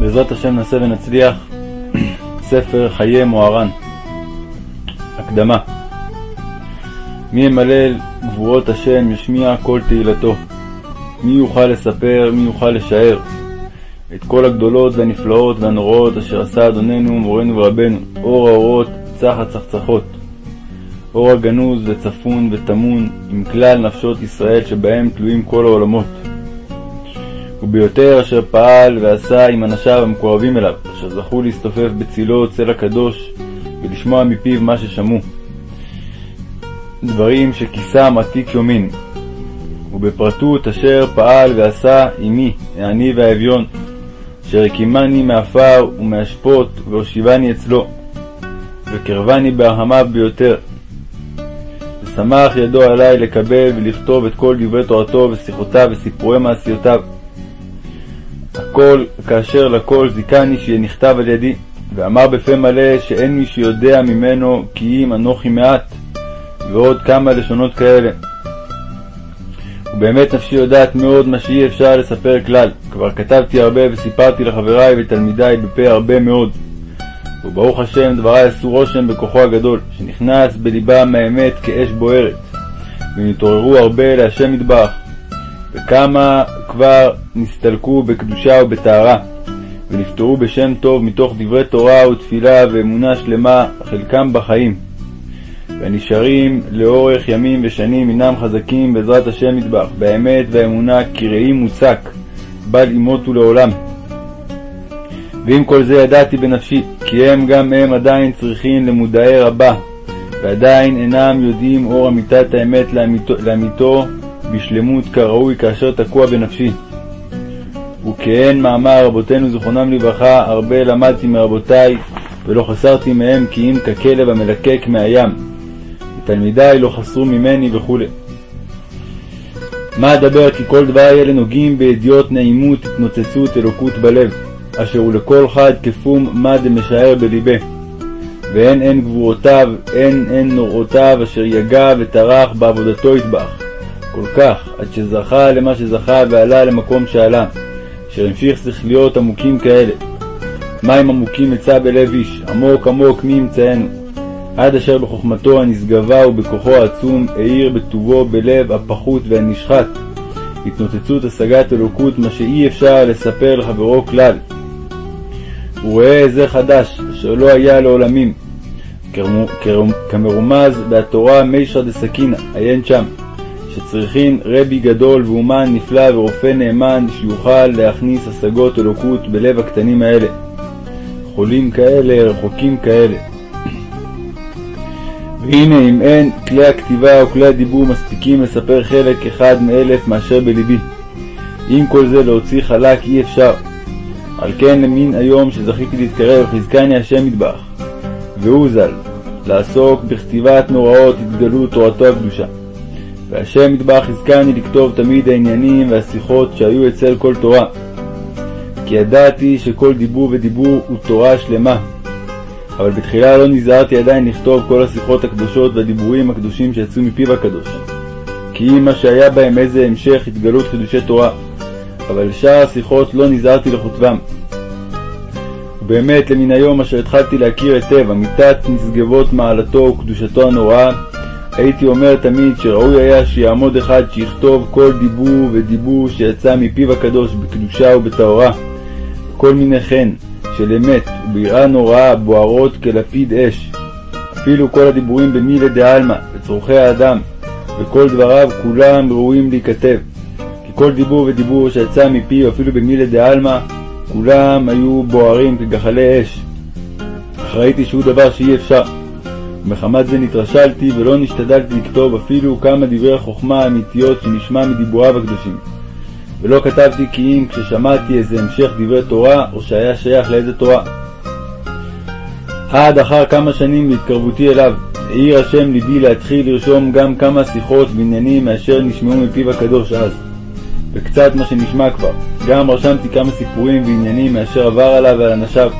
בעזרת השם נעשה ונצליח. ספר חיי מוהר"ן. הקדמה. מי ימלל גבורות השם ישמיע כל תהילתו. מי יוכל לספר, מי יוכל לשער. את כל הגדולות והנפלאות והנוראות אשר עשה אדוננו מורנו ורבנו. אור האורות צח הצחצחות. אור הגנוז וצפון וטמון עם כלל נפשות ישראל שבהם תלויים כל העולמות וביותר אשר פעל ועשה עם אנשיו המקורבים אליו, אשר זכו להסתופף בצילו צל הקדוש ולשמוע מפיו מה ששמעו. דברים שכיסם עתיק יומין, ובפרטות אשר פעל ועשה עמי, העני והאביון, אשר הקימני מעפר ומאשפות והושיבני אצלו, וקרבני בהרהמיו ביותר. ושמח ידו עלי לקבל ולכתוב את כל דברי תורתו ושיחותיו וסיפורי מעשיותיו. הכל כאשר לכל זיכני שיהיה נכתב על ידי, ואמר בפה מלא שאין מי שיודע ממנו כי אם אנוכי מעט, ועוד כמה לשונות כאלה. ובאמת נפשי יודעת מאוד מה שאי אפשר לספר כלל, כבר כתבתי הרבה וסיפרתי לחבריי ותלמידיי בפה הרבה מאוד. וברוך השם דבריי עשו רושם בכוחו הגדול, שנכנס בליבם האמת כאש בוערת, והם התעוררו הרבה להשם יתברך, וכמה כבר נסתלקו בקדושה ובטהרה, ונפטרו בשם טוב מתוך דברי תורה ותפילה ואמונה שלמה, חלקם בחיים. והנשארים לאורך ימים ושנים הינם חזקים בעזרת השם מטבח, באמת והאמונה כי ראי מוצק, בל ימותו לעולם. ועם כל זה ידעתי בנפשי, כי הם גם הם עדיין צריכים למודעי רבה, ועדיין אינם יודעים אור אמיתת האמת לאמיתו, לאמיתו בשלמות כראוי כאשר תקוע בנפשי. וכאין מאמר רבותינו זיכרונם לברכה, הרבה למדתי מרבותיי, ולא חסרתי מהם כי אם ככלב המלקק מהים. ותלמידיי לא חסרו ממני וכו'. מה אדבר כי כל דבר אלה נוגעים בידיעות נעימות, התנוצצות, אלוקות בלב, אשר הוא לכל חד כפום מה דמשער בלבה. ואין אין גבורותיו, אין אין נוראותיו, אשר יגע וטרח בעבודתו יטבח. כל כך, עד שזכה למה שזכה ועלה למקום שעלה, אשר המשיך שכליות עמוקים כאלה. מים עמוקים מצא בלב איש, עמוק עמוק מי ימצאנו. עד אשר בחוכמתו הנשגבה ובכוחו העצום האיר בטובו בלב הפחות והנשחט, התנוצצות השגת אלוקות, מה שאי אפשר לספר לחברו כלל. הוא רואה זה חדש, אשר לא היה לעולמים, כמרומז בהתורה מישרא דסכינא, עיין שם. שצריכין רבי גדול ואומן נפלא ורופא נאמן שיוכל להכניס השגות אלוקות בלב הקטנים האלה. חולים כאלה, רחוקים כאלה. והנה אם אין כלי הכתיבה או כלי הדיבור מספיקים לספר חלק אחד מאלף מאשר בלבי. עם כל זה להוציא חלק אי אפשר. על כן למין היום שזכיתי להתקרב, חזקני השם מטבח, והוא ז"ל, לעסוק בכתיבת נוראות התגלות תורתו הקדושה. והשם מטבח חזקני לכתוב תמיד העניינים והשיחות שהיו אצל כל תורה. כי ידעתי שכל דיבור ודיבור הוא תורה שלמה. אבל בתחילה לא נזהרתי עדיין לכתוב כל השיחות הקדושות והדיבורים הקדושים שיצאו מפיו הקדוש. כי אם מה שהיה בהם איזה המשך התגלות חידושי תורה. אבל שאר השיחות לא נזהרתי לכותבם. ובאמת למן היום אשר התחלתי להכיר היטב אמיתת נשגבות מעלתו וקדושתו הנוראה, הייתי אומר תמיד שראוי היה שיעמוד אחד שיכתוב כל דיבור ודיבור שיצא מפיו הקדוש בקדושה ובטהרה, כל מיני חן של אמת וביראה נוראה בוערות כלפיד אש. אפילו כל הדיבורים במילי דעלמא, בצורכי האדם, וכל דבריו כולם ראויים להיכתב. כי כל דיבור ודיבור שיצא מפיו אפילו במילי דעלמא, כולם היו בוערים כגחלי אש. אך ראיתי שהוא דבר שאי אפשר. ומחמת זה נתרשלתי ולא נשתדלתי לכתוב אפילו כמה דברי חוכמה אמיתיות שנשמע מדיבוריו הקדושים. ולא כתבתי כי אם כששמעתי איזה המשך דברי תורה, או שהיה שייך לאיזה תורה. עד אחר כמה שנים בהתקרבותי אליו, העיר השם ליבי להתחיל לרשום גם כמה שיחות ועניינים מאשר נשמעו מפיו הקדוש אז. וקצת מה שנשמע כבר. גם רשמתי כמה סיפורים ועניינים מאשר עבר עליו ועל אנשיו.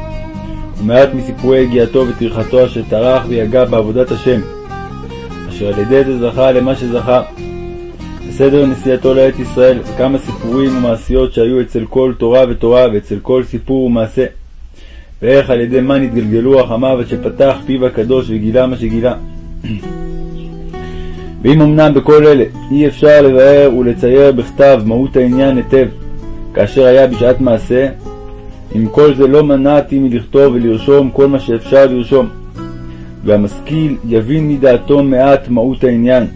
ומעט מסיפורי הגיעתו וטרחתו אשר טרח ויגע בעבודת השם, אשר על ידי זה זכה למה שזכה. בסדר נסיעתו לארץ ישראל כמה סיפורים ומעשיות שהיו אצל כל תורה ותורה ואצל כל סיפור ומעשה, ואיך על ידי מה נתגלגלו רחמיו עד שפתח פיו הקדוש וגילה מה שגילה. ואם אמנם בכל אלה אי אפשר לבאר ולצייר בכתב מהות העניין היטב, כאשר היה בשעת מעשה, עם כל זה לא מנעתי מלכתוב ולרשום כל מה שאפשר לרשום, והמשכיל יבין מדעתו מעט מהות העניין.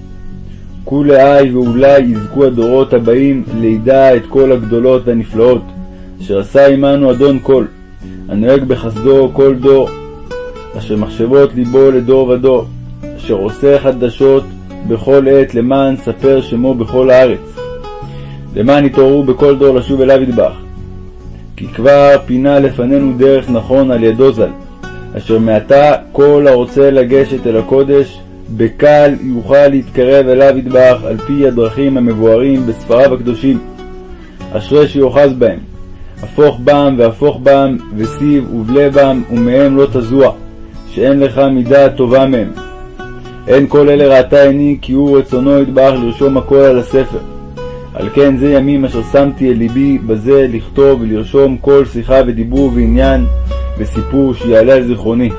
כולי ואולי יזכו הדורות הבאים לידע את כל הגדולות והנפלאות, אשר עשה עמנו אדון כל, הנוהג בחסדו כל דור, אשר מחשבות ליבו לדור ודור, אשר עושה חדשות בכל עת למען ספר שמו בכל הארץ. למען יתעוררו בכל דור לשוב אליו ידבח. כי כבר פינה לפנינו דרך נכון על ידו ז"ל, אשר מעתה כל הרוצה לגשת אל הקודש, בקל יוכל להתקרב אליו ידבח על פי הדרכים המבוארים בספריו הקדושים. אשרי שיאחז בהם, הפוך בם והפוך בם, וסיב ובלה בם, ומהם לא תזוע, שאין לך מידה טובה מהם. אין כל אלה ראתה עיני, כי הוא רצונו ידבח לרשום הכל על הספר. על כן זה ימים אשר שמתי אל ליבי בזה לכתוב ולרשום כל שיחה ודיבור ועניין וסיפור שיעלה על זיכרוני.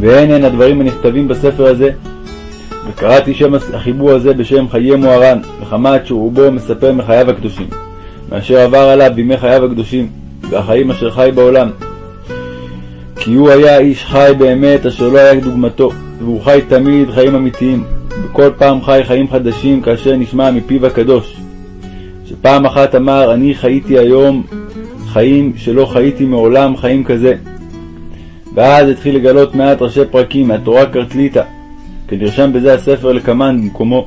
והן הן הדברים הנכתבים בספר הזה. וקראתי שם החיבור הזה בשם חיי מוהר"ן, מחמת שרובו מספר מחייו הקדושים, מאשר עבר עליו בימי חייו הקדושים, והחיים אשר חי בעולם. כי הוא היה איש חי באמת אשר לא היה דוגמתו, והוא חי תמיד חיים אמיתיים, וכל פעם חי חיים חדשים כאשר נשמע מפיו הקדוש. שפעם אחת אמר, אני חייתי היום חיים שלא חייתי מעולם חיים כזה. ואז התחיל לגלות מעט ראשי פרקים מהתורה קרטליטה, כנרשם בזה הספר לקמן במקומו.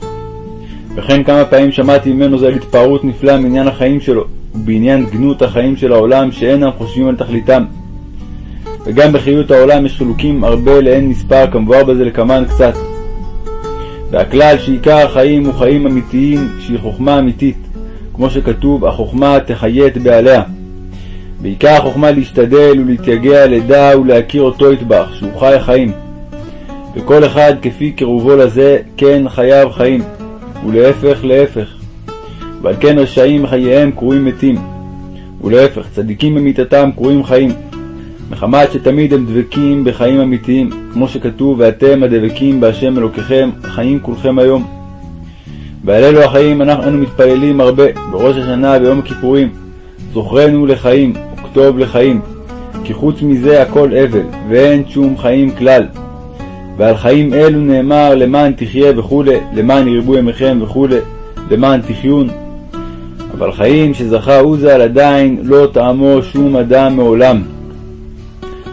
וכן כמה פעמים שמעתי ממנו זה על התפארות נפלאה מעניין החיים שלו, ובעניין גנות החיים של העולם שאינם חושבים על תכליתם. וגם בחיות העולם יש חילוקים הרבה לאין מספר, כמבואר בזה לקמן קצת. והכלל שעיקר החיים הוא חיים אמיתיים, שהיא חוכמה אמיתית, כמו שכתוב, החוכמה תחיית בעליה. בעיקר החוכמה להשתדל ולהתייגע לדע ולהכיר אותו יטבח, שהוא חי חיים. וכל אחד כפי קירובו לזה, כן חייו חיים, ולהפך להפך. ועל כן רשעים בחייהם קרויים מתים, ולהפך, צדיקים במיתתם קרויים חיים. מחמת שתמיד הם דבקים בחיים אמיתיים, כמו שכתוב, ואתם הדבקים בהשם אלוקיכם, חיים כולכם היום. ועל אלו החיים אנחנו מתפללים הרבה, בראש השנה ויום הכיפורים, זוכרנו לחיים, וכתוב לחיים, כי חוץ מזה הכל אבל, ואין שום חיים כלל. ועל חיים אלו נאמר למען תחיה וכולי, למען ירבו ימיכם וכולי, למען תחיון. אבל חיים שזכה עוזל עדיין לא טעמו שום אדם מעולם.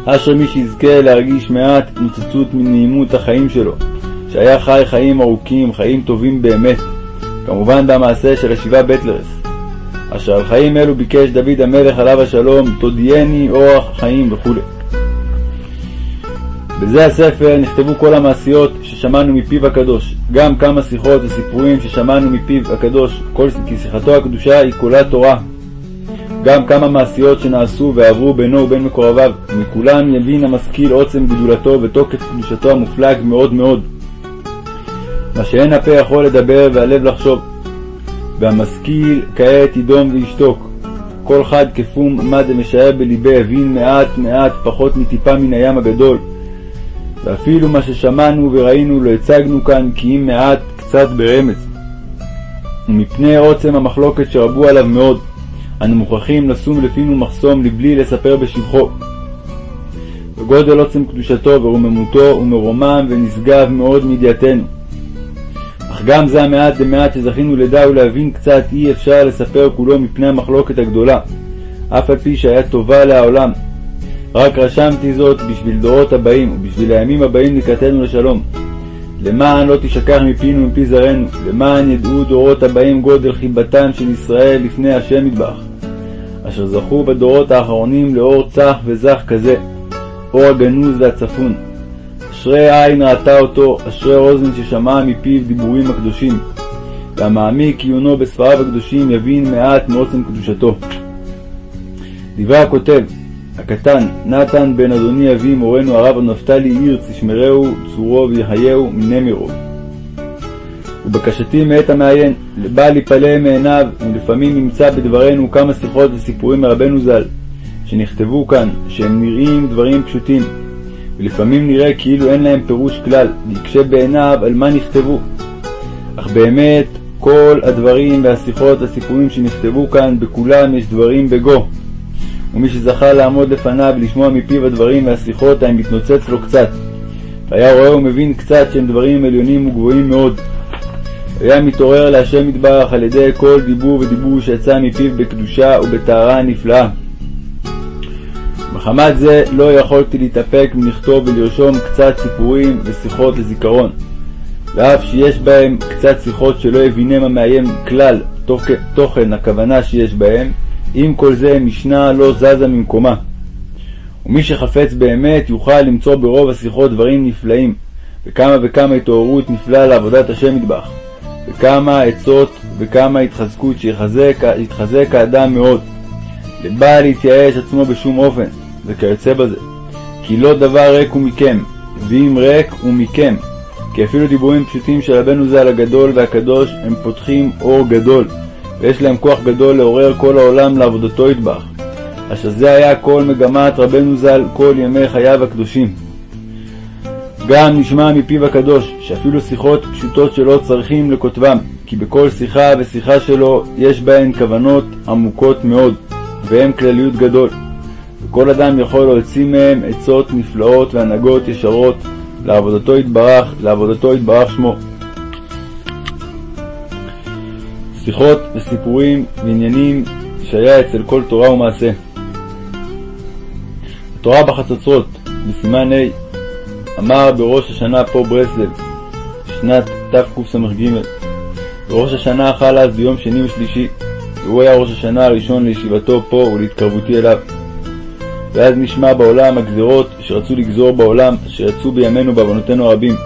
אשר מי שיזכה להרגיש מעט נוצצות מנעימות החיים שלו, שהיה חי חיים ארוכים, חיים טובים באמת, כמובן במעשה של השבעה בטלרס, אשר על חיים אלו ביקש דוד המלך עליו השלום, תודיעני אורח חיים וכו'. בזה הספר נכתבו כל המעשיות ששמענו מפיו הקדוש, גם כמה שיחות וסיפורים ששמענו מפיו הקדוש, כל, כי שיחתו הקדושה היא כולה תורה, גם כמה מעשיות שנעשו ועברו בינו ובין מקורביו, מכולם יבין המשכיל עוצם גדולתו ותוקף קדושתו המופלג מאוד מאוד. מה שאין הפה יכול לדבר והלב לחשוב. והמשכיל כעת ידום וישתוק. כל חד כפום מה דמשער בלבי הבין מעט מעט פחות מטיפה מן הים הגדול. ואפילו מה ששמענו וראינו לא הצגנו כאן כי אם מעט קצת ברמז. ומפני עוצם המחלוקת שרבו עליו מאוד, אנו מוכרחים לשום לפינו מחסום לבלי לספר בשבחו. וגודל עוצם קדושתו ורוממותו הוא מרומם ונשגב מאוד מידיעתנו. אך גם זה המעט למעט שזכינו לדע ולהבין קצת אי אפשר לספר כולו מפני המחלוקת הגדולה, אף על פי שהיה טובה לעולם. רק רשמתי זאת בשביל דורות הבאים ובשביל הימים הבאים לקראתנו לשלום. למען לא תשכח מפינו ומפי זרענו, למען ידעו דורות הבאים גודל חיבתם של ישראל לפני השם ידבח. אשר זכו בדורות האחרונים לאור צח וזך כזה, אור הגנוז והצפון. אשרי עין ראתה אותו, אשרי אוזן ששמעה מפיו דיבורים הקדושים. והמעמיק עיונו בספריו הקדושים יבין מעט מעוצם קדושתו. דברי הכותב, הקטן, נתן בן אדוני אבי מורנו הרב נפתלי הירץ ישמרהו צורו ויחייהו מנמירו. ובקשתי מאת המעיין, בא להיפלא מעיניו, ולפעמים ימצא בדברינו כמה שיחות וסיפורים מרבנו ז"ל, שנכתבו כאן, שהם נראים דברים פשוטים, ולפעמים נראה כאילו אין להם פירוש כלל, ויקשה בעיניו על מה נכתבו. אך באמת, כל הדברים והשיחות והסיפורים שנכתבו כאן, בכולם יש דברים בגו. ומי שזכה לעמוד לפניו ולשמוע מפיו הדברים והשיחות, היה מתנוצץ לו קצת. והיה רואה ומבין קצת שהם דברים עליונים וגבוהים מאוד. היה מתעורר להשם יתברך על ידי כל דיבור ודיבור שיצא מפיו בקדושה ובטהרה נפלאה. מחמת זה לא יכולתי להתאפק מלכתוב ולרשום קצת סיפורים ושיחות לזיכרון, ואף שיש בהם קצת שיחות שלא הבינם המאיים כלל תוכן הכוונה שיש בהם, עם כל זה משנה לא זזה ממקומה. ומי שחפץ באמת יוכל למצוא ברוב השיחות דברים נפלאים, וכמה וכמה התעוררות נפלאה לעבודת השם מטבח, וכמה עצות וכמה התחזקות שיתחזק האדם מאוד, לבא להתייאש עצמו בשום אופן, וכיוצא בזה. כי לא דבר ריק הוא מכם, ואם ריק הוא מכם, כי אפילו דיבורים פשוטים של רבנו ז"ל הגדול והקדוש הם פותחים אור גדול, ויש להם כוח גדול לעורר כל העולם לעבודתו יטבח. אשר זה היה כל מגמת רבנו ז"ל כל ימי חייו הקדושים. גם נשמע מפיו הקדוש, שאפילו שיחות פשוטות שלו צריכים לכותבם, כי בכל שיחה ושיחה שלו יש בהן כוונות עמוקות מאוד, והן כלליות גדול. וכל אדם יכול להוציא מהם עצות נפלאות והנהגות ישרות לעבודתו יתברך, לעבודתו יתברך שמו. שיחות וסיפורים ועניינים שהיה אצל כל תורה ומעשה. התורה בחצוצרות, בסימן ה', אמר בראש השנה פה ברסלב, שנת תקס"ג, וראש השנה חל אז ביום שני ושלישי, והוא היה ראש השנה הראשון לישיבתו פה ולהתקרבותי אליו. ואז נשמע בעולם הגזרות שרצו לגזור בעולם, אשר יצאו בימינו בעוונותינו הרבים.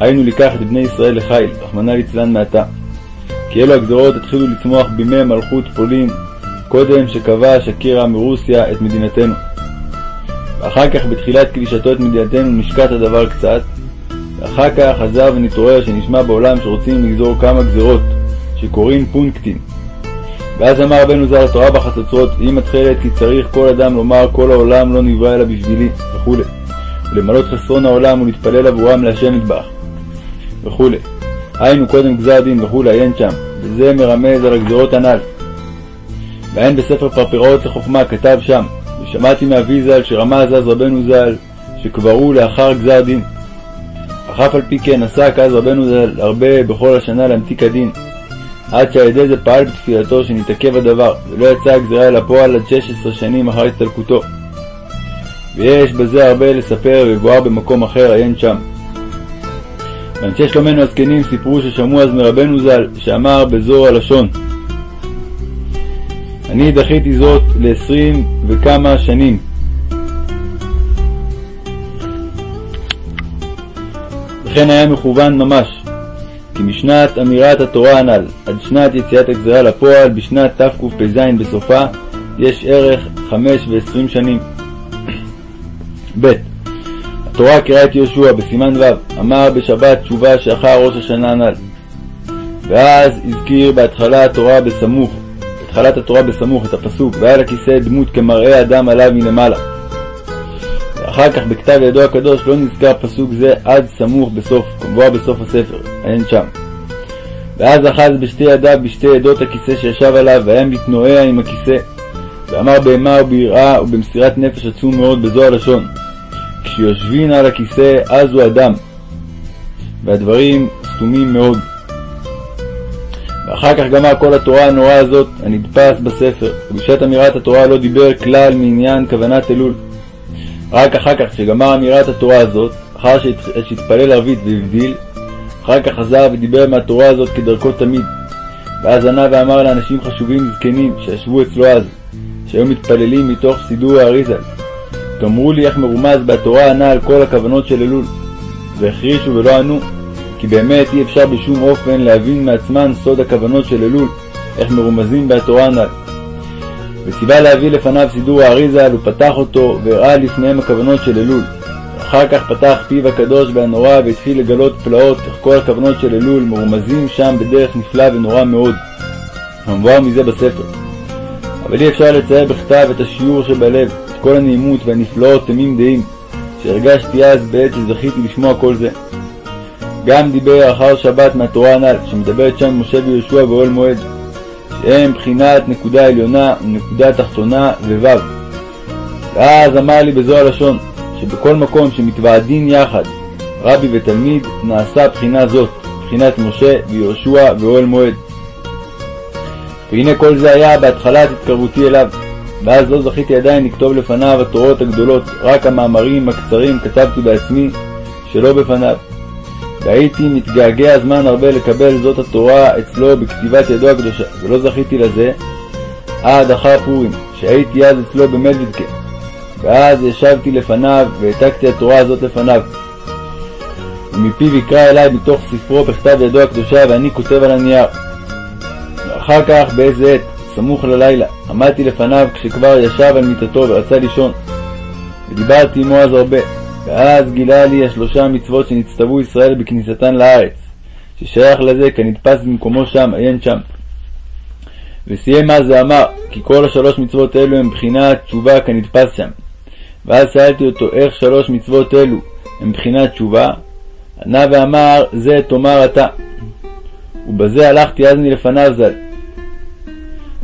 היינו לקח את בני ישראל לחיל, רחמנא ליצלן מעתה. כי אלו הגזרות התחילו לצמוח בימי מלכות פולין, קודם שכבש הקירה מרוסיה את מדינתנו. ואחר כך בתחילת קלישתו את מדינתנו נשקט הדבר קצת, ואחר כך חזר ונתעורר שנשמע בעולם שרוצים לגזור כמה גזרות, שקוראים פונקטים. ואז אמר רבנו ז"ל התורה בחצוצרות, היא מתחילת כי צריך כל אדם לומר כל העולם לא נברא אלא בשבילי, וכו', ולמלות חסרון העולם ולהתפלל עבורם להשם מטבח, וכו'. היינו קודם גזר דין וכו', עיין שם, וזה מרמז על הגזירות הנ"ל. והן בספר פרפראות לחוכמה כתב שם, ושמעתי מאבי ז"ל שרמז אז רבנו ז"ל, שקברו לאחר גזר דין. אך אף על פי כן עסק אז רבנו ז"ל הרבה בכל השנה להמתיק הדין, עד שעל ידי זה פעל בתפילתו שנתעכב הדבר, ולא יצאה הגזירה אל הפועל עד שש עשרה שנים אחר הסתלקותו. ויש בזה הרבה לספר ובואר במקום אחר, עיין שם. ואנשי שלומנו הזקנים סיפרו ששמעו אז מרבנו ז"ל, שאמר בזור הלשון אני דחיתי זאת לעשרים וכמה שנים. וכן היה מכוון ממש, כי משנת אמירת התורה הנ"ל עד שנת יציאת הגזירה לפועל בשנת תקפ"ז בסופה יש ערך חמש ועשרים שנים. ב. התורה קראה את יהושע בסימן ו' אמר בשבת תשובה שאחר ראש השנה הנ"ל. ואז הזכיר בהתחלה התורה בסמוך, בהתחלת התורה בסמוך את הפסוק והיה לכיסא דמות כמראה אדם עליו מלמעלה. ואחר כך בכתב ידו הקדוש לא נזכר פסוק זה עד סמוך בסוף, כמבואה בסוף הספר, אין שם. ואז אחז בשתי ידיו בשתי עדות הכיסא שישב עליו, והיה מתנועע עם הכיסא, ואמר באימה וביראה ובמסירת נפש עצום מאוד בזו הלשון, כשיושבין על הכיסא אז הוא אדם, והדברים סתומים מאוד. ואחר כך גמר כל התורה הנוראה הזאת הנדפס בספר, ובשעת אמירת התורה לא דיבר כלל מעניין כוונת אלול. רק אחר כך, כשגמר אמירת התורה הזאת, אחר שהתפלל ערבית והבדיל, אחר כך חזר ודיבר מהתורה הזאת כדרכו תמיד. ואז ענה ואמר לאנשים חשובים זקנים שישבו אצלו אז, שהיו מתפללים מתוך סידור האריזה. תאמרו לי איך מרומז בתורה הנ"ל כל הכוונות של אלול. והחרישו ולא ענו, כי באמת אי אפשר בשום אופן להבין מעצמן סוד הכוונות של אלול, איך מרומזים בתורה הנ"ל. וציווה להביא לפניו סידור האריזה, ופתח אותו, והראה לפניהם הכוונות של אלול. אחר כך פתח פיו הקדוש והנורא והתחיל לגלות פלאות איך כל הכוונות של אלול מרומזים שם בדרך נפלא ונורא מאוד. המבואר מזה בספר. אבל אי אפשר לצייר בכתב את השיעור שבלב, את כל הנעימות והנפלאות תמים דעים, שהרגשתי אז בעת שזכיתי לשמוע כל זה. גם דיבר אחר שבת מהתורה הנ"ל, שמדברת שם משה ויהושע באוהל מועד, שהם בחינת נקודה עליונה ונקודה תחתונה וו'. ואז אמר לי בזו הלשון, שבכל מקום שמתוועדין יחד רבי ותלמיד, נעשה בחינה זאת, בחינת משה ויהושע ואוהל מועד. והנה כל זה היה בהתחלת התקרבותי אליו, ואז לא זכיתי עדיין לכתוב לפניו התורות הגדולות, רק המאמרים הקצרים כתבתי בעצמי, שלא בפניו. והייתי מתגעגע זמן הרבה לקבל זאת התורה אצלו בכתיבת ידו הקדושה, ולא זכיתי לזה עד אחר פורים, שהייתי אז אצלו במדוודקה, ואז ישבתי לפניו והעתקתי התורה הזאת לפניו. ומפיו יקרא אליי מתוך ספרו בכתב ידו הקדושה ואני כותב על הנייר. ואחר כך באיזה עת, סמוך ללילה, עמדתי לפניו כשכבר ישב על מיטתו ורצה לישון. ודיברתי עמו אז הרבה, ואז גילה לי השלושה המצוות שנצטוו ישראל בכניסתן לארץ, ששייך לזה כנתפס במקומו שם, עיין שם. וסיים אז ואמר, כי כל השלוש מצוות אלו הם בחינת תשובה כנתפס שם. ואז שאלתי אותו, איך שלוש מצוות אלו הם בחינת תשובה? ענה ואמר, זה תאמר אתה. ובזה הלכתי אז מלפניו ז"ל.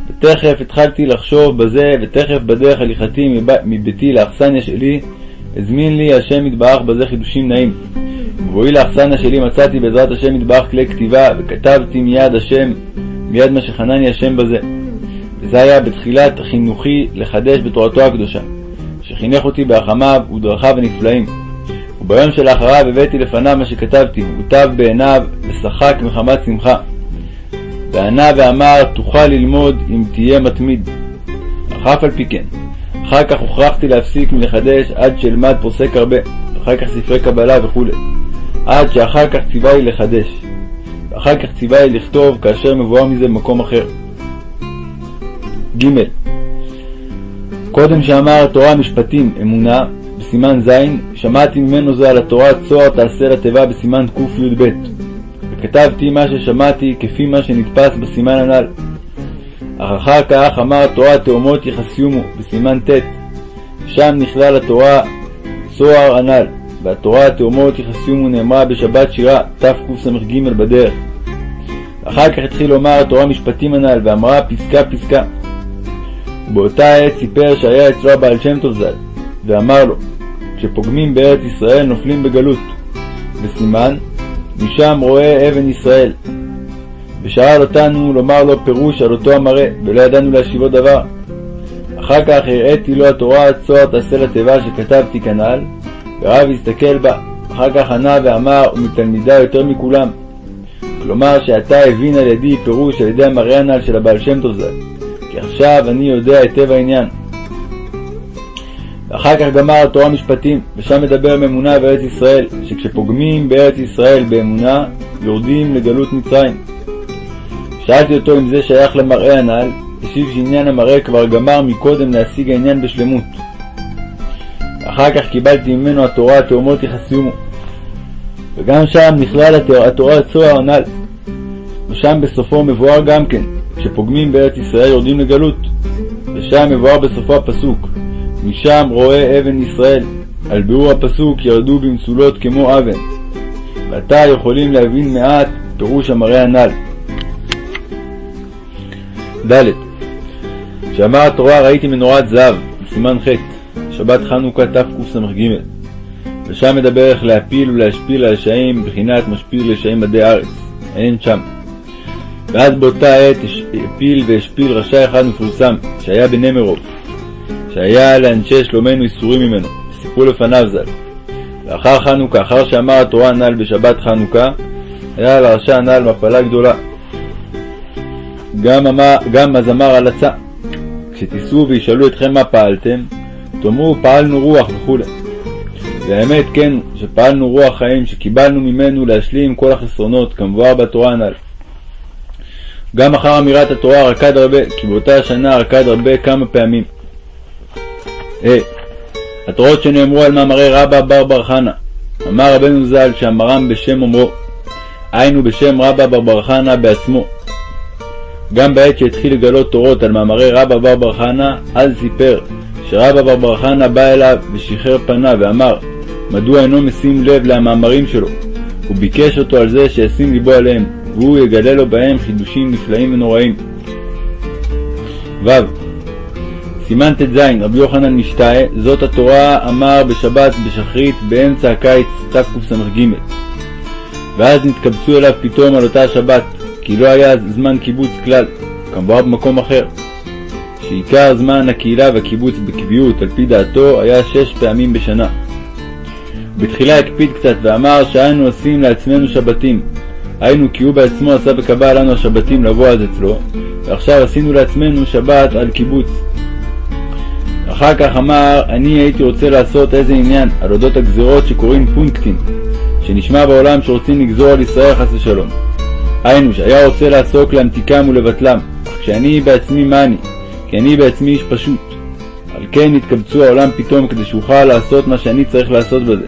ותכף התחלתי לחשוב בזה, ותכף בדרך הליכתי מביתי לאכסניה שלי, הזמין לי השם יתברך בזה חידושים נעים. ובואי לאכסניה שלי מצאתי בעזרת השם יתברך כלי כתיבה, וכתבתי מיד השם, מיד מה שחנני השם בזה. וזה היה בתחילת חינוכי לחדש בתורתו הקדושה, שחינך אותי בהחמיו ודרכיו הנפלאים. וביום שלאחריו הבאתי לפניו מה שכתבתי, הוטב בעיניו ושחק מחמת שמחה. וענה ואמר, תוכל ללמוד אם תהיה מתמיד. אך אף על פי כן, אחר כך הוכרחתי להפסיק מלחדש עד שאלמד פוסק הרבה, אחר כך ספרי קבלה וכו', עד שאחר כך ציווה לי לחדש, ואחר כך ציווה לי לכתוב כאשר מבואר מזה במקום אחר. ג. קודם שאמר תורה משפטים אמונה בסימן ז', שמעתי ממנו זה על התורה צוהר תעשה לתיבה בסימן קי"ב, וכתבתי מה ששמעתי כפי מה שנתפס בסימן הנ"ל. אך אחר כך אמר תורה תאומות יחסיומו בסימן ט', שם נכלל התורה צוהר הנ"ל, והתורה תאומות יחסיומו נאמרה בשבת שירה תקס"ג בדרך. אחר כך התחיל לומר התורה משפטים הנ"ל, ואמרה פסקה פסקה. ובאותה עת סיפר שהיה אצלו הבעל שם טוב ז"ל, ואמר לו, כשפוגמים בארץ ישראל נופלים בגלות, וסימן, משם רואה אבן ישראל, ושאל אותנו לומר לו פירוש על אותו המראה, ולא ידענו להשיבו דבר. אחר כך הראיתי לו התורה צוהר תעשה לתיבה שכתבתי כנ"ל, ורב הסתכל בה. אחר כך ענה ואמר, ומתלמידה יותר מכולם. כלומר שעתה הבין על ידי פירוש על ידי המראה הנ"ל של הבעל שם טוב ז"ל, כי עכשיו אני יודע היטב העניין. ואחר כך גמר התורה משפטים, ושם מדבר מאמונה בארץ ישראל, שכשפוגמים בארץ ישראל באמונה, יורדים לגלות מצרים. שאלתי אותו אם זה שייך למראה הנ"ל, השיב שעניין המראה כבר גמר מקודם להשיג העניין בשלמות. אחר כך קיבלתי ממנו התורה התאומות יחסיומו. וגם שם נכלל התורה הצוהר הנ"ל. ושם בסופו מבואר גם כן, כשפוגמים בארץ ישראל יורדים לגלות. ושם מבואר בסופו הפסוק, משם רואה אבן ישראל, על ביאור הפסוק ירדו במצולות כמו אבן. ועתה יכולים להבין מעט פירוש המראה הנ"ל. ד. שאמר התורה ראיתי מנורת זהב, סימן ח', שבת חנוכה תקס"ג, ושם מדבר איך להפיל ולהשפיל רשעים בחינת משפיל רשעים עדי ארץ, אין שם. ואז באותה עת הפיל והשפיל רשע אחד מפורסם, שהיה בנמרוב, שהיה לאנשי שלומנו איסורים ממנו, סיפרו לפניו ז"ל. לאחר חנוכה, אחר שאמר התורה הנ"ל בשבת חנוכה, היה לרשע הנ"ל מפלה גדולה. גם, אמר, גם אז אמר הלצה, כשתיסעו וישאלו אתכם מה פעלתם, תאמרו פעלנו רוח וכו'. והאמת כן שפעלנו רוח חיים שקיבלנו ממנו להשלים כל החסרונות כמבואר בתורה הנ"ל. גם אחר אמירת התורה רקד הרבה, כי באותה השנה רקד הרבה כמה פעמים. ה. התורות שנאמרו על מאמרי רבא בר בר חנה, אמר רבנו ז"ל שאמרם בשם אומרו, היינו בשם רבא בר בר חנה בעצמו. גם בעת שהתחיל לגלות תורות על מאמרי רבא בר בר חנה, אז סיפר שרבא בר בר חנה בא אליו ושחרר פניו ואמר מדוע אינו משים לב למאמרים שלו. הוא ביקש אותו על זה שישים ליבו עליהם, והוא יגלה לו בהם חידושים נפלאים ונוראים. ו. סימן ט"ז רבי יוחנן משתאה, זאת התורה אמר בשבת בשחרית באמצע הקיץ תקס"ג. ואז נתקבצו אליו פתאום על אותה שבת, כי לא היה זמן קיבוץ כלל, כמובן במקום אחר. שעיקר זמן הקהילה והקיבוץ בקביעות על פי דעתו היה שש פעמים בשנה. בתחילה הקפיד קצת ואמר שאנו עושים לעצמנו שבתים. היינו כי הוא בעצמו עשה וקבע לנו השבתים לבוא אז אצלו, ועכשיו עשינו לעצמנו שבת על קיבוץ. אחר כך אמר, אני הייתי רוצה לעשות איזה עניין על אודות הגזרות שקוראים פונקטים, שנשמע בעולם שרוצים לגזור על ישראל חס ושלום. היינו, שהיה רוצה לעסוק להמתיקם ולבטלם, אך כשאני בעצמי מה אני? כי אני בעצמי איש פשוט. על כן התקבצו העולם פתאום כדי שאוכל לעשות מה שאני צריך לעשות בזה.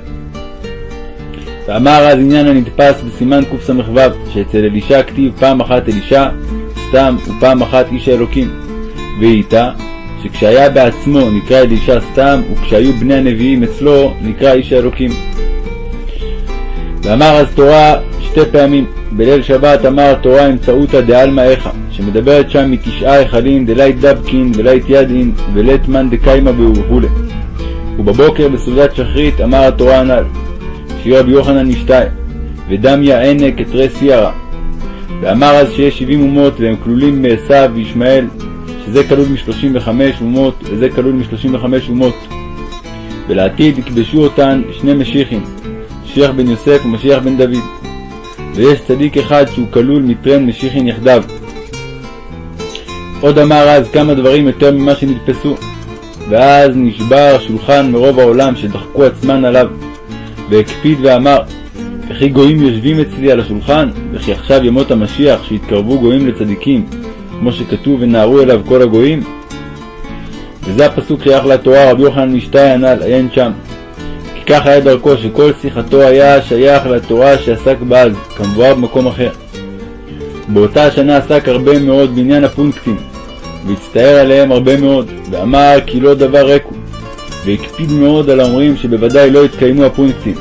ואמר אז עניין הנתפס בסימן קס"ו, שאצל אלישע כתיב פעם אחת אלישע, סתם, ופעם אחת איש האלוקים. ואיתה, שכשהיה בעצמו נקרא אלישע סתם, וכשהיו בני הנביאים אצלו נקרא איש האלוקים. ואמר אז תורה שתי פעמים, בליל שבת אמר תורה אמצעותא דעלמא איכה, שמדברת שם מתשעה היכלים דלית דבקין ולית ידין ולית מאן דקיימא בהו וכו'. ובבוקר בסעודת שחרית אמר התורה הנ"ל, שיהיה רבי יוחנן משתאי, ודמיה ענק את רי סיירה. ואמר אז שיש שבעים אומות והם כלולים מעשיו וישמעאל, שזה כלול משלושים וחמש אומות וזה כלול משלושים וחמש אומות. ולעתיד יכבשו אותן שני משיחים, משיח בן יוסף ומשיח בן דוד. ויש צדיק אחד שהוא כלול מטרן משיחין יחדיו. עוד אמר אז כמה דברים יותר ממה שנתפסו, ואז נשבר שולחן מרוב העולם שדחקו עצמן עליו, והקפיד ואמר, וכי גויים יושבים אצלי על השולחן, וכי עכשיו ימות המשיח שיתקרבו גויים לצדיקים, כמו שכתוב ונערו אליו כל הגויים? וזה הפסוק שייך לתורה רבי יוחנן משתאי הנ"ל, עיין שם. כך היה דרכו שכל שיחתו היה שייך לתורה שעסק בה אז, כמבואר במקום אחר. באותה השנה עסק הרבה מאוד בעניין הפונקטים, והצטער עליהם הרבה מאוד, ואמר כי לא דבר ריק הוא, והקפיד מאוד על האומרים שבוודאי לא יתקיימו הפונקטים,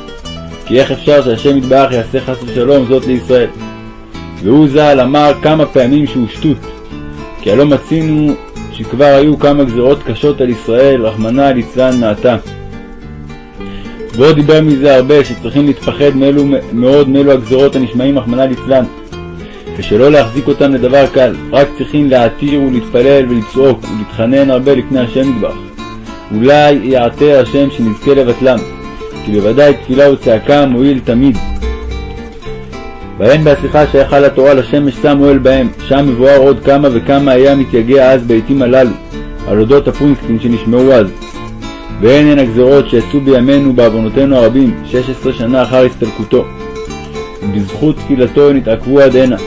כי איך אפשר שהשם יתברך יעשה חס ושלום זאת לישראל. והוא ז"ל אמר כמה פעמים שהוא שטות, כי הלא מצינו שכבר היו כמה גזרות קשות על ישראל, רחמנא ליצלן מעתה. ועוד דיבר מזה הרבה, שצריכים להתפחד מאלו, מאוד מאלו הגזרות הנשמעים רחמנא ליצלן, ושלא להחזיק אותם לדבר קל, רק צריכים להתיר ולהתפלל ולצעוק ולהתחנן הרבה לפני השם יתברך. אולי יעטה השם שנזכה לבטלם, כי בוודאי תפילה וצעקה מועיל תמיד. ואין בהשיחה שייכה לתורה לשמש שם אוהל בהם, שם מבואר עוד כמה וכמה היה מתייגע אז בעתים הללו, על אודות הפונקטים שנשמעו אז. והן הן הגזרות שיצאו בימינו בעוונותינו הרבים, שש עשרה שנה אחר הסתלקותו. ובזכות תפילתו נתעכבו עד הנה.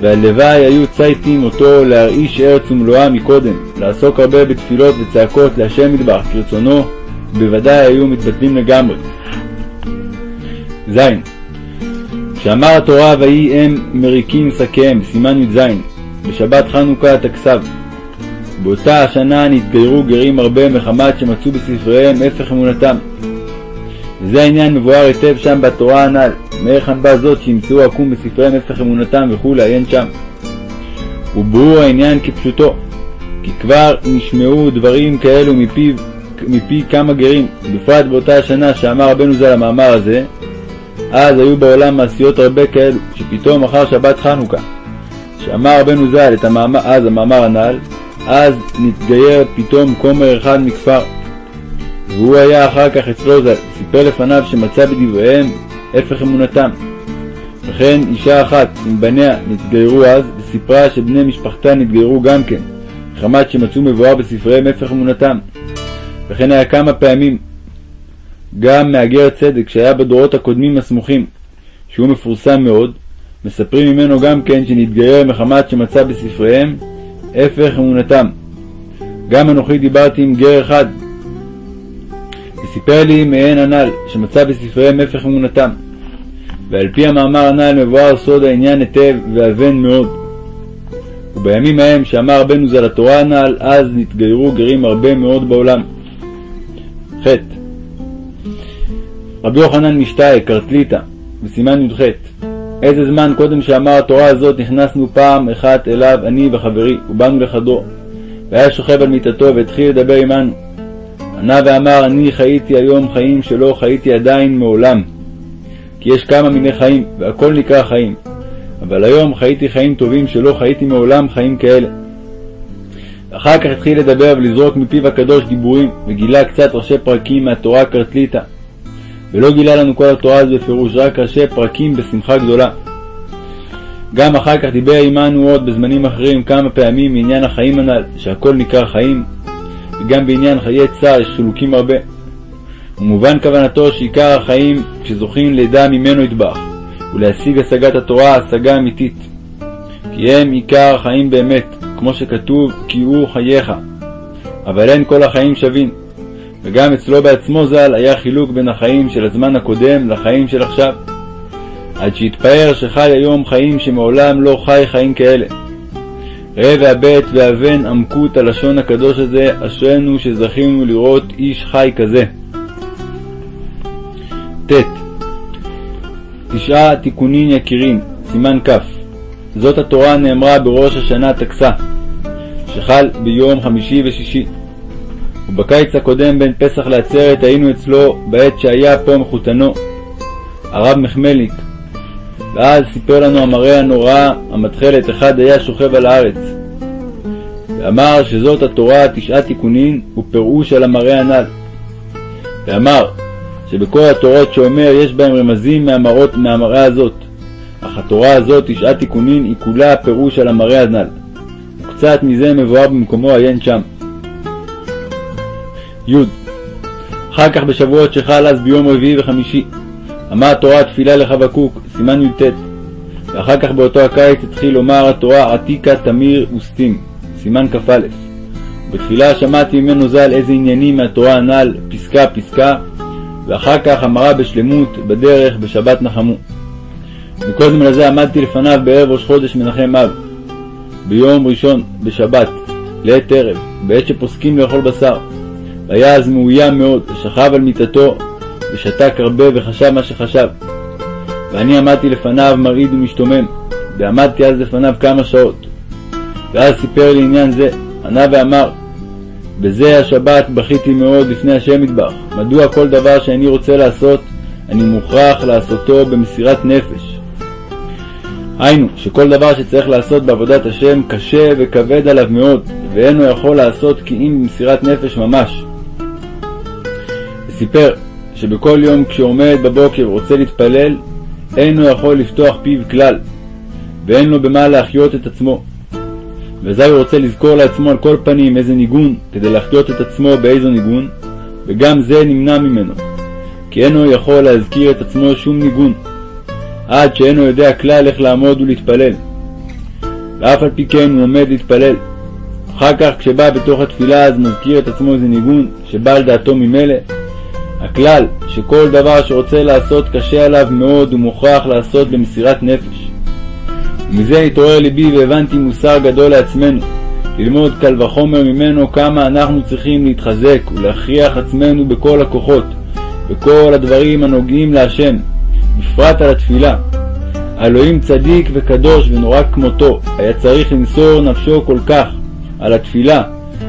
והלוואי היו צייתים אותו להרעיש ארץ ומלואה מקודם, לעסוק הרבה בתפילות וצעקות להשם מטבח כרצונו, בוודאי היו מתבטלים לגמרי. ז. כשאמר התורה ויהי הם מריקים שקיהם, סימן י"ז, בשבת חנוכה תכסב. באותה השנה נתגיירו גרים הרבה מחמת שמצאו בספריהם הפך אמונתם. וזה העניין מבואר היטב שם בתורה הנ"ל, מהיכן בא זאת שימצאו עקום בספריהם הפך אמונתם וכולי, עיין שם. וברור העניין כפשוטו, כי כבר נשמעו דברים כאלו מפיו, מפי כמה גרים, בפרט באותה השנה שאמר רבנו ז"ל המאמר הזה, אז היו בעולם מעשיות הרבה כאלו, שפתאום אחר שבת חנוכה, שאמר רבנו ז"ל את המאמר, אז המאמר הנ"ל, אז נתגייר פתאום כומר אחד מכפר. והוא היה אחר כך אצלו ז"ל, סיפר לפניו שמצא בדבריהם הפך אמונתם. וכן אישה אחת עם בניה נתגיירו אז, וסיפרה שבני משפחתה נתגיירו גם כן, מחמת שמצאו מבואר בספריהם הפך אמונתם. וכן היה כמה פעמים גם מהגר צדק שהיה בדורות הקודמים הסמוכים, שהוא מפורסם מאוד, מספרים ממנו גם כן שנתגייר מחמת שמצא בספריהם הפך אמונתם. גם אנוכי דיברתי עם גר אחד, וסיפר לי מעין הנ"ל, שמצא בספריהם הפך אמונתם. ועל פי המאמר הנ"ל מבואר סוד העניין היטב ואבן מאוד. ובימים ההם שאמר רבנו ז"ל התורה הנ"ל, אז נתגיירו גרים הרבה מאוד בעולם. ח. רבי יוחנן משתאי, קרטליטה, בסימן י"ח איזה זמן קודם שאמר התורה הזאת נכנסנו פעם אחת אליו אני וחברי, ובאנו לחדרו. והיה שוכב על מיטתו והתחיל לדבר עמנו. ענה ואמר אני חייתי היום חיים שלא חייתי עדיין מעולם. כי יש כמה מיני חיים, והכל נקרא חיים. אבל היום חייתי חיים טובים שלא חייתי מעולם חיים כאלה. אחר כך התחיל לדבר ולזרוק מפיו הקדוש דיבורים, וגילה קצת ראשי פרקים מהתורה הקרטליטה, ולא גילה לנו כל התורה הזו בפירוש, רק ראשי פרקים בשמחה גדולה. גם אחר כך דיבר עמנו עוד בזמנים אחרים כמה פעמים מעניין החיים הנ"ל, שהכל נקרא חיים, וגם בעניין חיי צער יש חילוקים הרבה. ומובן כוונתו שעיקר החיים כשזוכים לידע ממנו יטבח, ולהשיג השגת התורה השגה אמיתית. כי הם עיקר החיים באמת, כמו שכתוב, כי הוא חייך. אבל אין כל החיים שווים. וגם אצלו בעצמו ז"ל היה חילוק בין החיים של הזמן הקודם לחיים של עכשיו. עד שהתפאר שחי היום חיים שמעולם לא חי חיים כאלה. ראה והבט והבן עמקו את הלשון הקדוש הזה, אשרינו שזכינו לראות איש חי כזה. ט. תשעה תיקונין יקירים, סימן כ. זאת התורה נאמרה בראש השנה תקסה, שחל ביום חמישי ושישי. ובקיץ הקודם בין פסח לעצרת היינו אצלו בעת שהיה פה מחותנו, הרב מחמליק, ואז סיפר לנו המראה הנורא, המתחלת, אחד היה שוכב על הארץ. ואמר שזאת התורה תשעה תיקונין ופירוש על המראה הנ"ל. ואמר שבכל התורות שאומר יש בהם רמזים מהמראות מהמראה הזאת, אך התורה הזאת תשעה תיקונין היא כולה פירוש על המראה הנ"ל. וקצת מזה מבואר במקומו עיין שם. י. אחר כך בשבועות שחל אז ביום רביעי וחמישי, אמר התורה תפילה לחבקוק, סימן י"ט, ואחר כך באותו הקיץ התחיל לומר התורה עתיקה תמיר וסטים, סימן כ"א. בתפילה שמעתי ממנו ז"ל איזה עניינים מהתורה הנ"ל, פסקה פסקה, ואחר כך אמרה בשלמות, בדרך, בשבת נחמו. מקודם לזה עמדתי לפניו בערב ראש חודש מנחם אב, ביום ראשון, בשבת, לעת ערב, בעת שפוסקים לאכול בשר. והיה אז מאוים מאוד, ושכב על מיטתו, ושתק הרבה וחשב מה שחשב. ואני עמדתי לפניו מרעיד ומשתומם, ועמדתי אז לפניו כמה שעות. ואז סיפר לי עניין זה, ענה ואמר, בזה השבת בכיתי מאוד לפני השם מטבח, מדוע כל דבר שאני רוצה לעשות, אני מוכרח לעשותו במסירת נפש. היינו, שכל דבר שצריך לעשות בעבודת השם קשה וכבד עליו מאוד, ואינו יכול לעשות כי אם במסירת נפש ממש. וסיפר שבכל יום כשעומד בבוקר ורוצה להתפלל, אינו יכול לפתוח פיו כלל, ואין לו במה להחיות את עצמו. ואזי הוא רוצה לזכור לעצמו על כל פנים איזה ניגון, כדי להחיות את עצמו באיזו ניגון, וגם זה נמנע ממנו, כי אינו יכול להזכיר את עצמו שום ניגון, עד שאינו יודע כלל איך לעמוד ולהתפלל. ואף על פי כן הוא עומד להתפלל. אחר כך כשבא בתוך התפילה אז מזכיר את עצמו איזה ניגון שבא על דעתו ממילא, הכלל שכל דבר שרוצה לעשות קשה עליו מאוד ומוכרח לעשות במסירת נפש. ומזה התעורר ליבי והבנתי מוסר גדול לעצמנו, ללמוד קל וחומר ממנו כמה אנחנו צריכים להתחזק ולהכריח עצמנו בכל הכוחות, בכל הדברים הנוגעים להשם, בפרט על התפילה. אלוהים צדיק וקדוש ונורא כמותו, היה צריך למסור נפשו כל כך על התפילה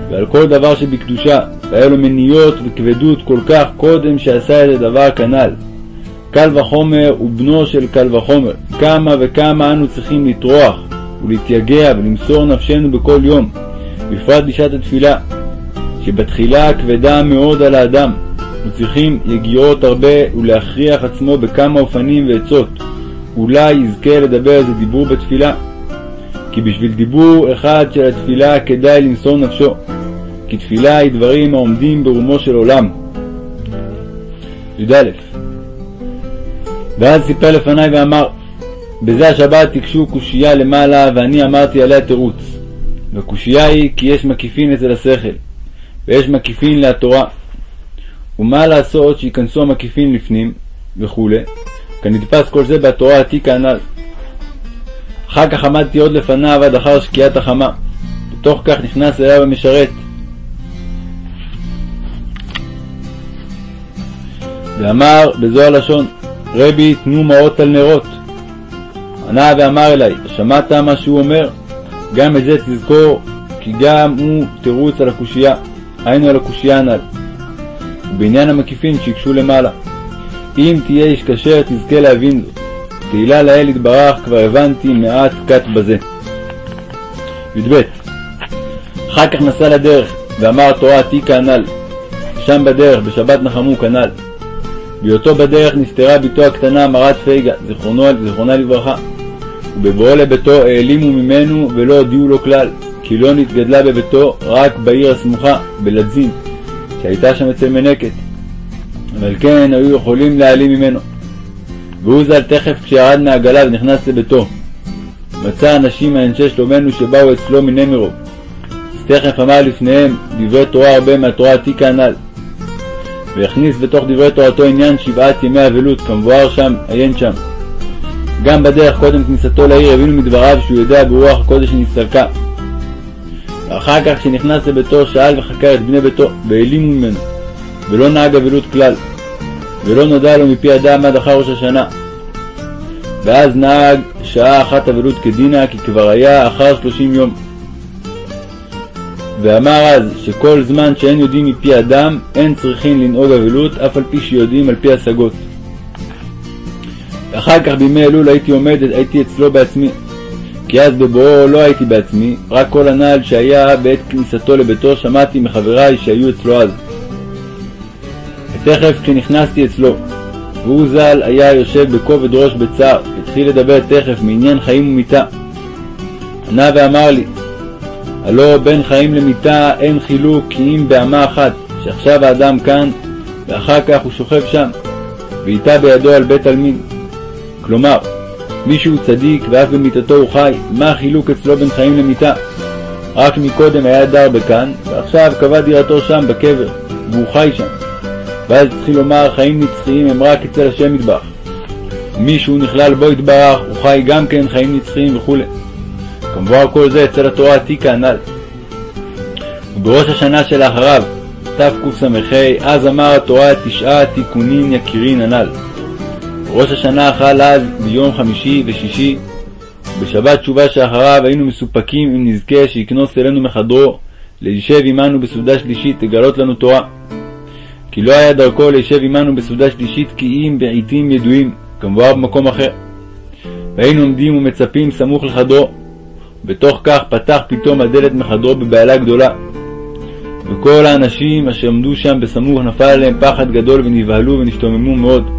ועל כל דבר שבקדושה, והיה לו מניות וכבדות כל כך קודם שעשה איזה דבר כנ"ל. קל וחומר הוא בנו של קל וחומר, כמה וכמה אנו צריכים לטרוח ולהתייגע ולמסור נפשנו בכל יום, בפרט בשעת התפילה, שבתחילה כבדה מאוד על האדם, וצריכים יגיעות הרבה ולהכריח עצמו בכמה אופנים ועצות, אולי יזכה לדבר איזה דיבור בתפילה. כי בשביל דיבור אחד של התפילה כדאי למסור נפשו, כי תפילה היא דברים העומדים ברומו של עולם. י"א ואז סיפר לפניי ואמר, בזה השבת תיגשו קושייה למעלה, ואני אמרתי עליה תירוץ. והקושייה היא כי יש מקיפין אצל השכל, ויש מקיפין לתורה. ומה לעשות שייכנסו המקיפים לפנים, וכו', כנתפס כל זה בתורה העתיקה הנ"ל. אחר כך עמדתי עוד לפניו עד אחר שקיעת החמה. בתוך כך נכנס אליו המשרת. ואמר בזו הלשון, רבי תנו מעות על נרות. ענה ואמר אלי, שמעת מה שהוא אומר? גם את זה תזכור, כי גם הוא תירוץ על הקושייה, היינו על הקושייה הנ"ל. ובעניין המקיפין שיגשו למעלה. אם תהיה איש כשר תזכה להבין זאת. תהילה לאל יתברך כבר הבנתי מעט קט בזה. י"ב אחר כך נסע לדרך ואמר תורה עתיקה הנ"ל. שם בדרך בשבת נחמו כנ"ל. בהיותו בדרך נפטרה בתו הקטנה מרת פייגה, זיכרונה לברכה. ובבואו לביתו העלימו ממנו ולא הודיעו לו כלל, כי לא נתגדלה בביתו רק בעיר הסמוכה, בלדזין, שהייתה שם אצל מנקת. אבל כן היו יכולים להעלים ממנו. והוא ז"ל תכף כשירד מהעגלה ונכנס לביתו. מצא אנשים מאנשי שלומנו שבאו אצלו מנמרוב. אז תכף אמר לפניהם דברי תורה הרבה מהתורה העתיקה הנ"ל. והכניס בתוך דברי תורתו עניין שבעת ימי אבלות, כמבואר שם, עיין שם. גם בדרך קודם כניסתו לעיר הבינו מדבריו שהוא יודע ברוח הקודש שנסתלקה. ואחר כך כשנכנס לביתו שאל וחקר את בני ביתו, והעלימו ממנו, ולא נהג אבלות כלל. ולא נודע לו מפי אדם עד אחר ראש השנה. ואז נהג שעה אחת אבלות כדינה, כי כבר היה אחר שלושים יום. ואמר אז שכל זמן שאין יודעים מפי אדם, אין צריכים לנהוג אבלות, אף על פי שיודעים על פי השגות. ואחר כך בימי אלול הייתי עומד, הייתי אצלו בעצמי. כי אז בבואו לא הייתי בעצמי, רק כל הנעל שהיה בעת כניסתו לביתו שמעתי מחבריי שהיו אצלו אז. ותכף כשנכנסתי אצלו, והוא ז"ל היה יושב בכובד ראש בצער, התחיל לדבר תכף מעניין חיים ומיתה. ענה ואמר לי, הלא בין חיים למיתה אין חילוק כי אם באמה אחת, שעכשיו האדם כאן, ואחר כך הוא שוכב שם, ואיתה בידו על בית עלמין. כלומר, מישהו צדיק ואף במיתתו הוא חי, מה החילוק אצלו בין חיים למיתה? רק מקודם היה דר בכאן, ועכשיו קבע דירתו שם בקבר, והוא חי שם. ואז התחיל לומר חיים נצחיים הם רק אצל השם יתברך. מישהו נכלל בו יתברך, הוא חי גם כן חיים נצחיים וכו'. כמובן כל זה אצל התורה העתיקה הנ"ל. ובראש השנה שלאחריו, תקס"ה, אז אמר התורה תשעה תיקונים יקירין הנ"ל. ראש השנה חל אז ביום חמישי ושישי, בשבת תשובה שאחריו היינו מסופקים אם נזכה שיקנוס אלינו מחדרו, לישב עמנו בסעודה שלישית, לגלות לנו תורה. כי לא היה דרכו לישב עמנו בסעודה שלישית כי אם בעתים ידועים, כמבואר במקום אחר. והיינו עומדים ומצפים סמוך לחדרו. בתוך כך פתח פתאום הדלת מחדרו בבהלה גדולה. וכל האנשים אשר עמדו שם בסמוך נפל עליהם פחד גדול ונבהלו ונשתוממו מאוד.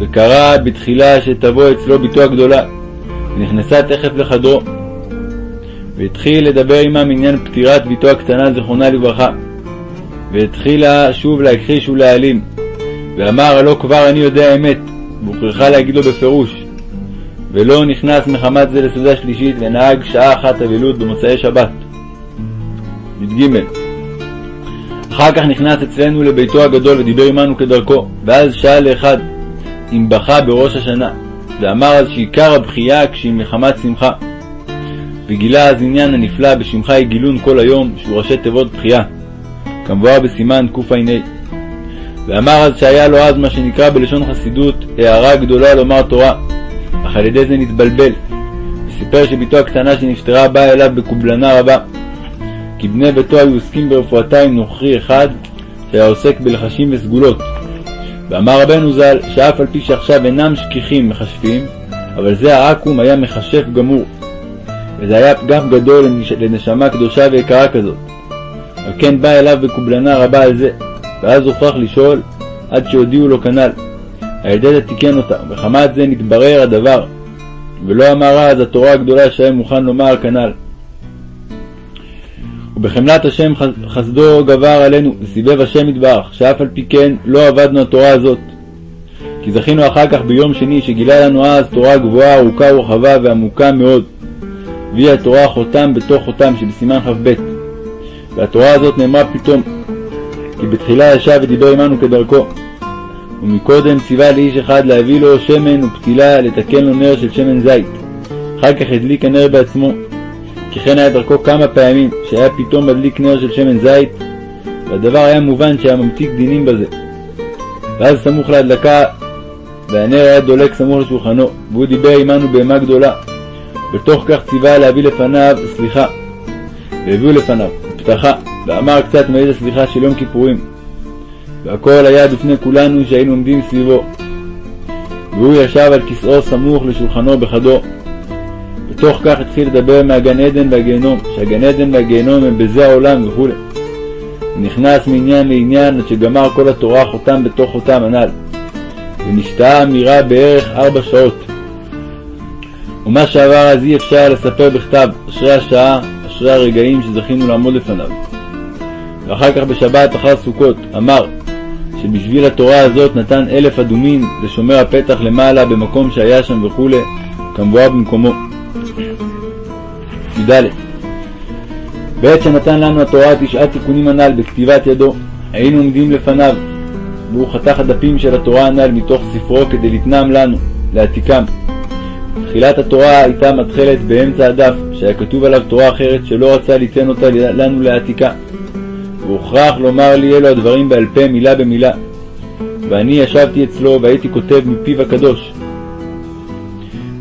וקרא בתחילה שתבוא אצלו בתו הגדולה, ונכנסה תכף לחדרו. והתחיל לדבר עמם עניין פטירת בתו הקטנה זכרונה לברכה. והתחילה שוב להכחיש ולהעלים. ואמר הלא כבר אני יודע אמת, והוכרחה להגיד לו בפירוש. ולא נכנס מחמת זה לסעודה שלישית, ונהג שעה אחת אבלות במוצאי שבת. י"ג אחר כך נכנס אצלנו לביתו הגדול ודיבר עמנו כדרכו, ואז שאל לאחד אם בכה בראש השנה, ואמר אז שעיקר הבכייה כשהיא מחמת שמחה. וגילה אז עניין הנפלא בשמך יגילון כל היום, שהוא ראשי תיבות בכייה. כמבואר בסימן קע"ה. ואמר אז שהיה לו אז מה שנקרא בלשון חסידות הערה גדולה לומר תורה, אך על ידי זה נתבלבל. וסיפר שבתו הקטנה שנפטרה באה אליו בקובלנה רבה. כי בני ביתו היו עוסקים ברפואתה עם נוכרי אחד שהיה עוסק בלחשים וסגולות. ואמר רבנו ז"ל שאף על פי שעכשיו אינם שכיחים מכשפים, אבל זה העכו"ם היה מכשף גמור. וזה היה פגם גדול לנשמה קדושה ויקרה כזאת. על כן בא אליו בקובלנה רבה על זה, ואז הוכרח לשאול עד שהודיעו לו כנ"ל. על ידי זה תיקן אותה, ומחמת זה נתברר הדבר, ולא אמר אז התורה הגדולה שהיה מוכן לומר כנ"ל. ובחמלת השם חסדו גבר עלינו, וסיבב השם יתברך, שאף על פי כן לא עבדנו התורה הזאת. כי זכינו אחר כך ביום שני שגילה לנו אז תורה גבוהה, ארוכה ורחבה ועמוקה מאוד. והיא התורה חותם בתוך חותם שבסימן כ"ב. והתורה הזאת נאמרה פתאום. כי בתחילה ישב ודיבר עמנו כדרכו. ומקודם ציווה לאיש אחד להביא לו שמן ופתילה לתקן לו נר של שמן זית. אחר כך הדליק הנר בעצמו. כי כן היה דרכו כמה פעמים שהיה פתאום מדליק נר של שמן זית, והדבר היה מובן שהיה ממתיק דינים בזה. ואז סמוך להדלקה, והנר היה דולק סמוך לשולחנו, והוא דיבר עמנו בהמה גדולה. בתוך כך ציווה להביא לפניו סליחה. והביאו לפניו פתחה, ואמר קצת מעיד הסליחה של יום כיפורים. והכל היה בפני כולנו שהיינו עומדים סביבו. והוא ישב על כיסאו סמוך לשולחנו בחדו. בתוך כך התחיל לדבר מהגן עדן והגיהנום, שהגן עדן והגיהנום הם בזה העולם וכו'. נכנס מעניין לעניין עד שגמר כל התורה חותם בתוך חותם הנ"ל. ונשתהה אמירה בערך ארבע שעות. ומה שעבר אז אי אפשר לספר בכתב, אשרי השעה, אשרי הרגעים שזכינו לעמוד לפניו. ואחר כך בשבת אחר סוכות אמר שבשביל התורה הזאת נתן אלף אדומין לשומר הפתח למעלה במקום שהיה שם וכולי, כמבואר במקומו. י"ד בעת שנתן לנו התורה תשעת תיקונים הנ"ל בכתיבת ידו, היינו עומדים לפניו, והוא חתך הדפים של התורה הנ"ל מתוך ספרו כדי לתנם לנו, להעתיקם. תחילת התורה הייתה מתחלת באמצע הדף, שהיה כתוב עליו תורה אחרת שלא רצה ליתן אותה לנו להעתיקה. והוכרח לומר לי אלו הדברים בעל פה מילה במילה. ואני ישבתי אצלו והייתי כותב מפיו הקדוש.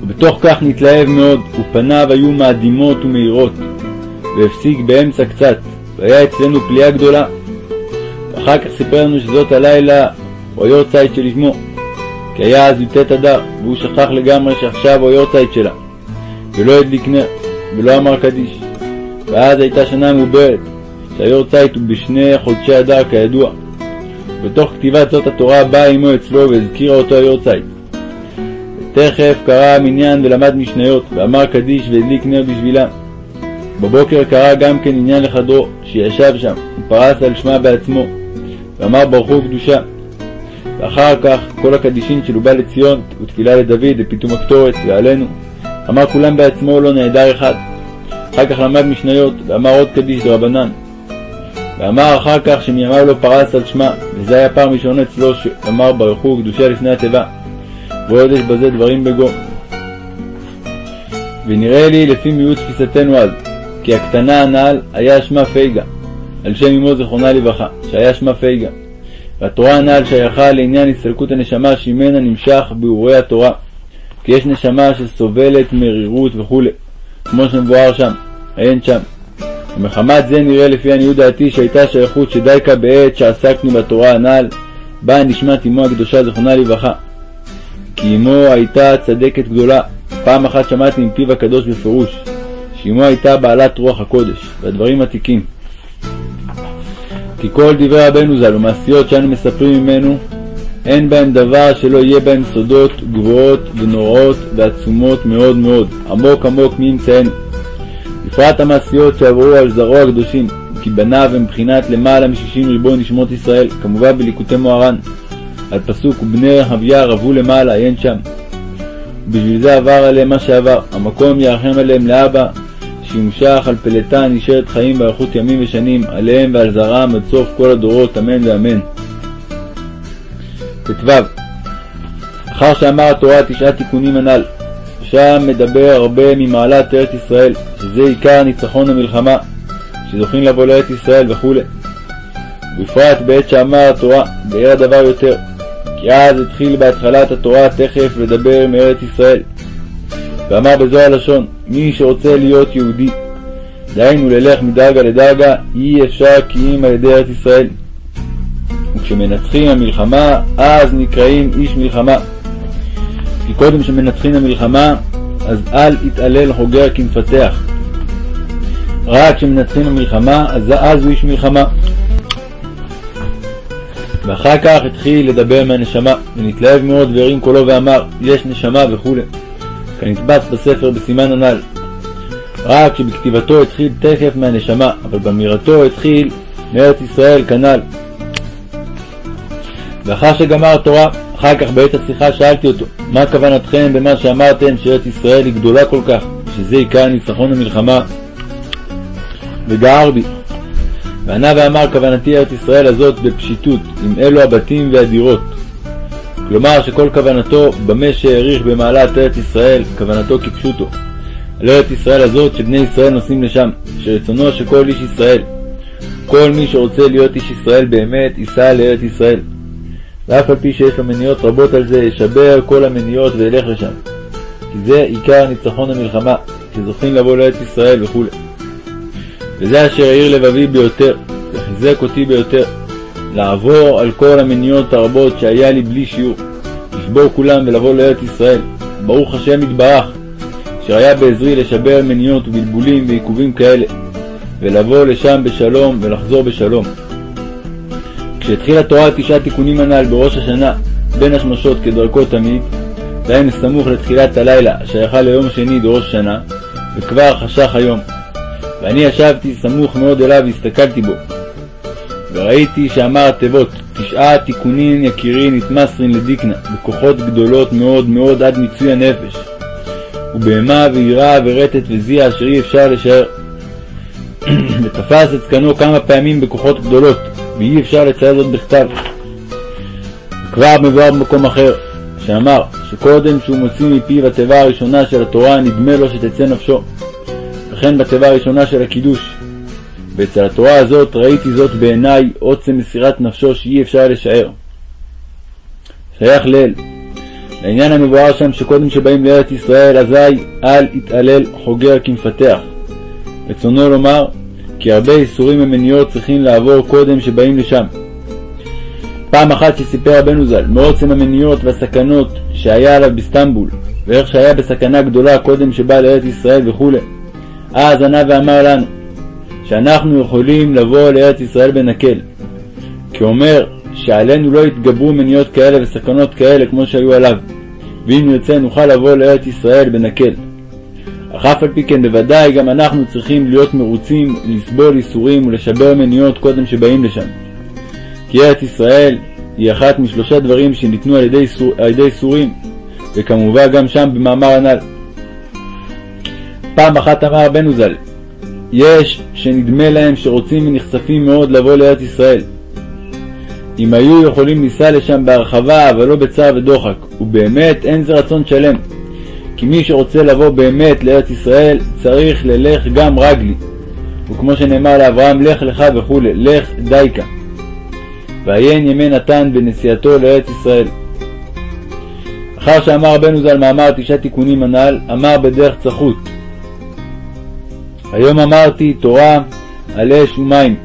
ובתוך כך נתלהב מאוד, ופניו היו מאדימות ומאירות, והפסיק באמצע קצת, והיה אצלנו פליאה גדולה. ואחר כך סיפר לנו שזאת הלילה הוא היורצייט של אמו, כי היה אז י"ט אדר, והוא שכח לגמרי שעכשיו הוא היורצייט שלה, ולא הדליק נר, ולא אמר קדיש. ואז הייתה שנה מעוברת, שהיורצייט הוא בשני חודשי אדר כידוע. בתוך כתיבת זאת התורה באה עמו אצלו והזכירה אותו היורצייט. ותכף קרא המניין ולמד משניות, ואמר קדיש והדליק נר בשבילה. בבוקר קרא גם כן עניין לחדרו, שישב שם, ופרס על שמה בעצמו, ואמר ברכו קדושה. ואחר כך כל הקדישין של ובא לציון, ותפילה לדוד, ופיתום הקטורת, ועלינו, אמר כולם בעצמו לא נעדר אחד. אחר כך למד משניות, ואמר עוד קדיש דרבנן. ואמר אחר כך שמימיו לא פרס על שמה, וזה היה פעם ראשונה אצלו שאמר ברכו קדושה לפני התיבה. ועוד יש בזה דברים בגו. ונראה לי לפי מיעוט תפיסתנו אז, כי הקטנה הנ"ל היה שמה פייגה, על שם אמו זכרונה לברכה, שהיה שמה פייגה. והתורה הנ"ל שייכה לעניין הסתלקות הנשמה שממנה נמשך ביאורי התורה, כי יש נשמה שסובלת מרירות וכו', כמו שמבואר שם, עיין שם. ומחמת זה נראה לפי עניות דעתי שהייתה שייכות שדייקה בעת שעסקנו בתורה הנ"ל, באה נשמת אמו הקדושה זכרונה לברכה. כי אמו הייתה צדקת גדולה, פעם אחת שמעתי עם פיו הקדוש בפירוש, שאמו הייתה בעלת רוח הקודש, והדברים עתיקים. כי כל דברי רבנו ז"ל ומעשיות שאנו מספרים ממנו, אין בהם דבר שלא יהיה בהם סודות גבוהות ונוראות ועצומות מאוד מאוד, עמוק עמוק מאמצענו. בפרט המעשיות שעברו על זרעו הקדושים, כי בניו הם בחינת למעלה משישים ריבון נשמות ישראל, כמובן בליקוטי מוהר"ן, על פסוק ובני אביה רבו למעלה, עיין שם. ובשביל זה עבר עליהם מה שעבר, המקום ירחם עליהם לאבא, שימשך על פלטה נשארת חיים באריכות ימים ושנים, עליהם ועל זרעם עד סוף כל הדורות, אמן ואמן. ט"ו. אחר שאמר התורה תשעת תיקונים הנ"ל, שם מדבר הרבה ממעלת ארץ ישראל, שזה עיקר ניצחון המלחמה, שזוכים לבוא לארץ ישראל וכו'. בפרט בעת שאמר התורה, בעיר הדבר יותר, כי אז התחיל בהתחלת התורה תכף לדבר מארץ ישראל. ואמר בזו הלשון, מי שרוצה להיות יהודי, דהיינו ללך מדרגה לדרגה, אי אפשר כי אם על ידי ארץ ישראל. וכשמנצחים המלחמה, אז נקראים איש מלחמה. כי קודם שמנצחים המלחמה, אז אל יתעלל חוגר כמפתח. רק כשמנצחים המלחמה, אז אז הוא איש מלחמה. ואחר כך התחיל לדבר מהנשמה, ונתלהב מאוד והרים קולו ואמר, יש נשמה וכו', כנתבס בספר בסימן הנ"ל. רק שבכתיבתו התחיל תכף מהנשמה, אבל באמירתו התחיל מארץ ישראל כנ"ל. ואחר שגמר התורה, אחר כך בעת השיחה שאלתי אותו, מה כוונתכם במה שאמרתם שארץ ישראל היא גדולה כל כך, שזה עיקר ניצחון המלחמה? וגער בי. וענה ואמר כוונתי ארץ ישראל הזאת בפשיטות, עם אלו הבתים והדירות. כלומר שכל כוונתו במה שהעריך במעלת ארץ ישראל, כוונתו כפשוטו. על ארץ ישראל הזאת שבני ישראל נוסעים לשם, שרצונו שכל איש ישראל, כל מי שרוצה להיות איש ישראל באמת, ייסע לארץ ישראל. ואף על פי שיש לו מניעות רבות על זה, ישבר כל המניעות וילך לשם. כי זה עיקר ניצחון המלחמה, כי זוכים לבוא לארץ ישראל וכו'. וזה אשר העיר לבבי ביותר, וחיזק אותי ביותר, לעבור על כל המניעות הרבות שהיה לי בלי שיעור, לשבור כולם ולבוא לארץ ישראל. ברוך השם יתברך, אשר היה בעזרי לשבר מניעות ובלבולים ועיכובים כאלה, ולבוא לשם בשלום ולחזור בשלום. כשהתחילה תורה תשעה תיקונים הנ"ל בראש השנה, בין השמשות כדרכו תמיד, דהיינו סמוך לתחילת הלילה, שייכה ליום שני דראש השנה, וכבר חשך היום. ואני ישבתי סמוך מאוד אליו והסתכלתי בו. וראיתי שאמר התיבות, תשעה תיקונים יקירי נתמסרין לדיקנה, בכוחות גדולות מאוד מאוד עד מיצוי הנפש. ובהמה ויראה ורטט וזיע אשר אי אפשר לשער. ותפס את זקנו כמה פעמים בכוחות גדולות, ואי אפשר לצייר זאת בכתב. וכבר מבואר במקום אחר, שאמר שקודם שהוא מוציא מפיו התיבה הראשונה של התורה נדמה לו שתצא נפשו. וכן בתיבה הראשונה של הקידוש. ואצל התורה הזאת ראיתי זאת בעיניי עוצם מסירת נפשו שאי אפשר לשער. שייך לאל. לעניין המבואר שם שקודם שבאים לארץ ישראל אזי אל יתעלל חוגר כמפתח. רצונו לומר כי הרבה איסורים ומניעות צריכים לעבור קודם שבאים לשם. פעם אחת שסיפר רבנו ז"ל מעוצם המניעות והסכנות שהיה עליו בסטמבול, ואיך שהיה בסכנה גדולה קודם שבא לארץ ישראל וכו', אז ענה ואמר לנו שאנחנו יכולים לבוא לארץ ישראל בנקל. כי אומר שעלינו לא יתגברו מניעות כאלה וסכנות כאלה כמו שהיו עליו, ואם נרצה נוכל לבוא לארץ ישראל בנקל. אך אף על פי כן בוודאי גם אנחנו צריכים להיות מרוצים לסבול ייסורים ולשבר מניעות קודם שבאים לשם. כי ארץ ישראל היא אחת משלושה דברים שניתנו על ידי, ייסורים, וכמובן גם שם במאמר הנ"ל. פעם אחת אמר רבנו ז"ל, יש שנדמה להם שרוצים ונחשפים מאוד לבוא לארץ ישראל. אם היו יכולים לנסוע לשם בהרחבה, אבל לא בצער ודוחק, ובאמת אין זה רצון שלם. כי מי שרוצה לבוא באמת לארץ ישראל, צריך ללך גם רגלי. וכמו שנאמר לאברהם, לך לך וכולי, לך דייקה. ועיין ימי נתן בנסיעתו לארץ ישראל. אחר שאמר רבנו ז"ל מאמר תשעה תיקונים הנ"ל, אמר בדרך צחות, היום אמרתי תורה על אש ומים.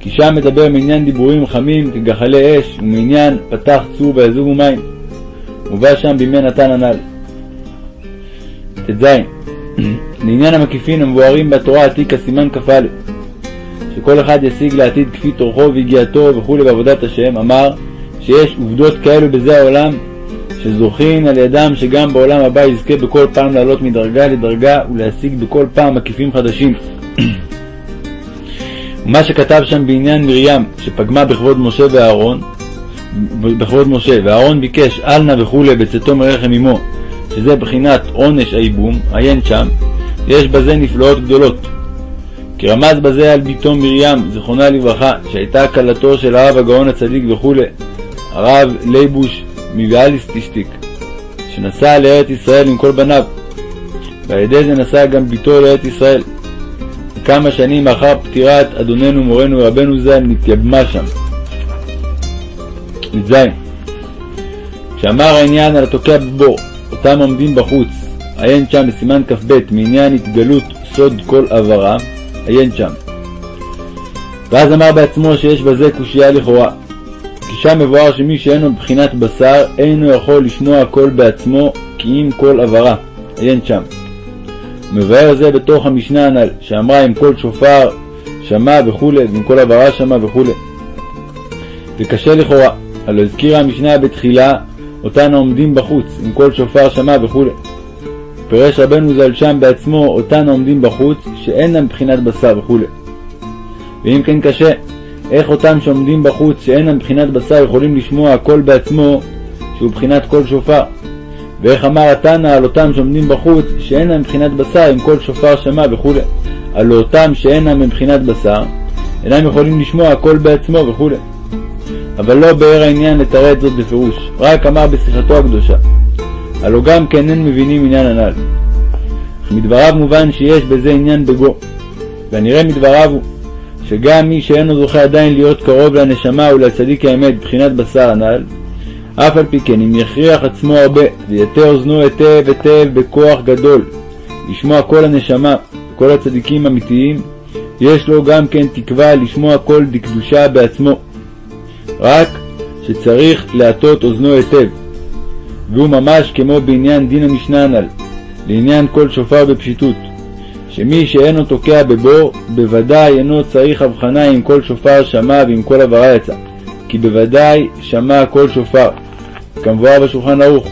כי שם מדבר מעניין דיבורים חמים כגחלי אש, ומעניין פתח צור ויזובו מים. ובא שם בימי נתן הנ"ל. ט"ז לעניין המקיפין המבוארים בתורה עתיקה סימן כ"א שכל אחד ישיג לעתיד כפי טורחו ויגיעתו וכולי בעבודת השם, אמר שיש עובדות כאלו בזה העולם שזוכין על ידם שגם בעולם הבא יזכה בכל פעם לעלות מדרגה לדרגה ולהשיג בכל פעם מקיפים חדשים. ומה שכתב שם בעניין מרים, שפגמה בכבוד משה ואהרון, בכבוד משה, ואהרון ביקש אל נא וכולי בצאתו מרחם אמו, שזה בחינת עונש הייבום, עיין שם, יש בזה נפלאות גדולות. כי רמז בזה על בתו מרים, זיכרונה לברכה, שהייתה כלתו של הרב הגאון הצדיק וכולי, הרב ליבוש מביאליסטישטיק, שנסע לארץ ישראל עם כל בניו, ועל ידי זה נסע גם בתו לארץ ישראל. כמה שנים לאחר פטירת אדוננו מורנו רבנו ז"ל נתייבמה שם. י"ז כשאמר העניין על התוקע בבור, אותם עומדים בחוץ, עיין שם בסימן כ"ב מעניין התגלות סוד קול הברה, עיין שם. ואז אמר בעצמו שיש בזה קושייה לכאורה, כי שם מבואר שמי שאינו מבחינת בשר, אינו יכול לשמוע קול בעצמו, כי אם קול הברה. עיין שם. מבאר זה בתוך המשנה הנ"ל, שאמרה אם קול שופר שמע וכולי, ואם קול הברה שמע וכולי. וקשה לכאורה, הלא הזכירה המשנה בתחילה אותן העומדים בחוץ, אם קול שופר שמע וכולי. פירש רבנו ז"ל שם בעצמו אותן העומדים בחוץ, שאינם מבחינת בשר וכולי. ואם כן קשה, איך אותם שעומדים בחוץ שאינם מבחינת בשר יכולים לשמוע הקול בעצמו שהוא בחינת קול שופר? ואיך אמר התנא על אותם שעומדים בחוץ שאינם מבחינת בשר אם קול שופר שמע וכו'. הלא אותם שאינם מבחינת בשר, אינם יכולים לשמוע הכל בעצמו וכו'. אבל לא באר העניין לתרץ זאת בפירוש, רק אמר בשיחתו הקדושה. הלא גם כן אין מבינים עניין הנ"ל. מדבריו מובן שיש בזה עניין בגו, והנראה מדבריו הוא שגם מי שאינו זוכה עדיין להיות קרוב לנשמה ולצדיק האמת בחינת בשר הנ"ל, אף על פי כן אם יכריח עצמו הרבה ויטה אוזנו היטב היטב בכוח גדול לשמוע כל הנשמה, כל הצדיקים האמיתיים, יש לו גם כן תקווה לשמוע כל דקדושה בעצמו. רק שצריך להטות אוזנו היטב, והוא ממש כמו בעניין דין המשנה הנ"ל, לעניין כל שופר בפשיטות, שמי שאינו תוקע בבור, בוודאי אינו צריך הבחנה אם כל שופר שמע ואם כל הברה יצא, כי בוודאי שמע כל שופר, כמבואר בשולחן ערוך,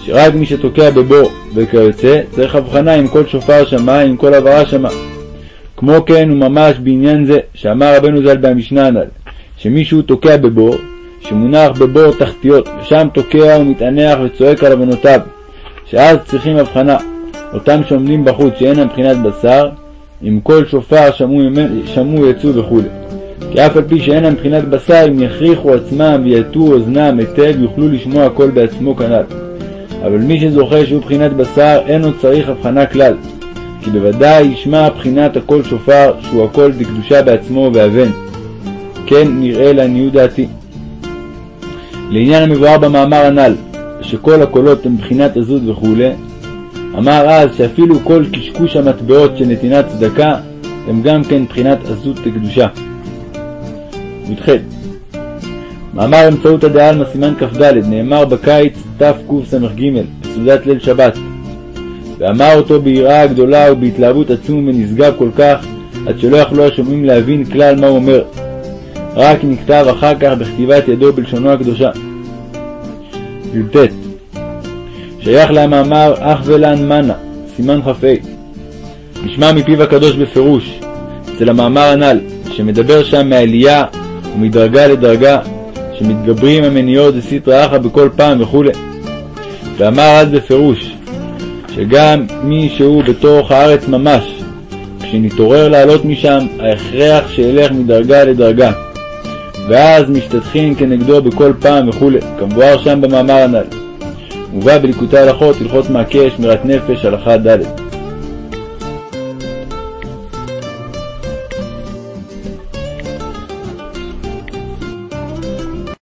שרק מי שתוקע בבור וכיוצא, צריך הבחנה אם כל שופר שמע, אם כל הברה שמע. כמו כן הוא ממש בעניין זה, שאמר רבנו ז"ל במשנה הנ"ל, שמישהו תוקע בבור, שמונח בבור תחתיות, ושם תוקע ומתענח וצועק על עוונותיו, שאז צריכים הבחנה, אותם שעומדים בחוץ שאינם מבחינת בשר, אם כל שופר שמעו, שמעו יצאו וכו'. כי אף על פי שאינם מבחינת בשר, אם יכריחו עצמם ויטו אוזנם היטב, יוכלו לשמוע הכל בעצמו כנ"ל. אבל מי שזוכה שהוא בחינת בשר, אין עוד צריך הבחנה כלל. כי בוודאי ישמע בחינת הכל שופר, שהוא הכל דקדושה בעצמו ואבן. כן נראה לעניות דעתי. לעניין המבואר במאמר הנ"ל, שכל הקולות הם בחינת עזות וכו', אמר אז שאפילו כל קשקוש המטבעות של נתינת צדקה הם גם כן בחינת עזות לקדושה. י"ח מאמר אמצעות הדעלמא סימן כ"ד נאמר בקיץ תקס"ג בסעודת ליל שבת ואמר אותו ביראה גדולה ובהתלהבות עצום ונשגב כל כך עד שלא יכלו השומעים להבין כלל מה הוא אומר רק נכתב אחר כך בכתיבת ידו בלשונו הקדושה. י"ט שייך למאמר אח ולן מנה, סימן כ"ה. נשמע מפיו הקדוש בפירוש, אצל המאמר הנ"ל, שמדבר שם מעלייה ומדרגה לדרגה, שמתגברים המניעות דסתרא אחא בכל פעם וכו'. ואמר אז בפירוש, שגם מי שהוא בתוך הארץ ממש, כשנתעורר לעלות משם, ההכרח שילך מדרגה לדרגה. ואז משתתחים כנגדו בכל פעם וכו', כמבואר שם במאמר הנ"ל. מובא בליקוטי הלכות, הלכות מעקה, שמירת נפש, הלכה ד'.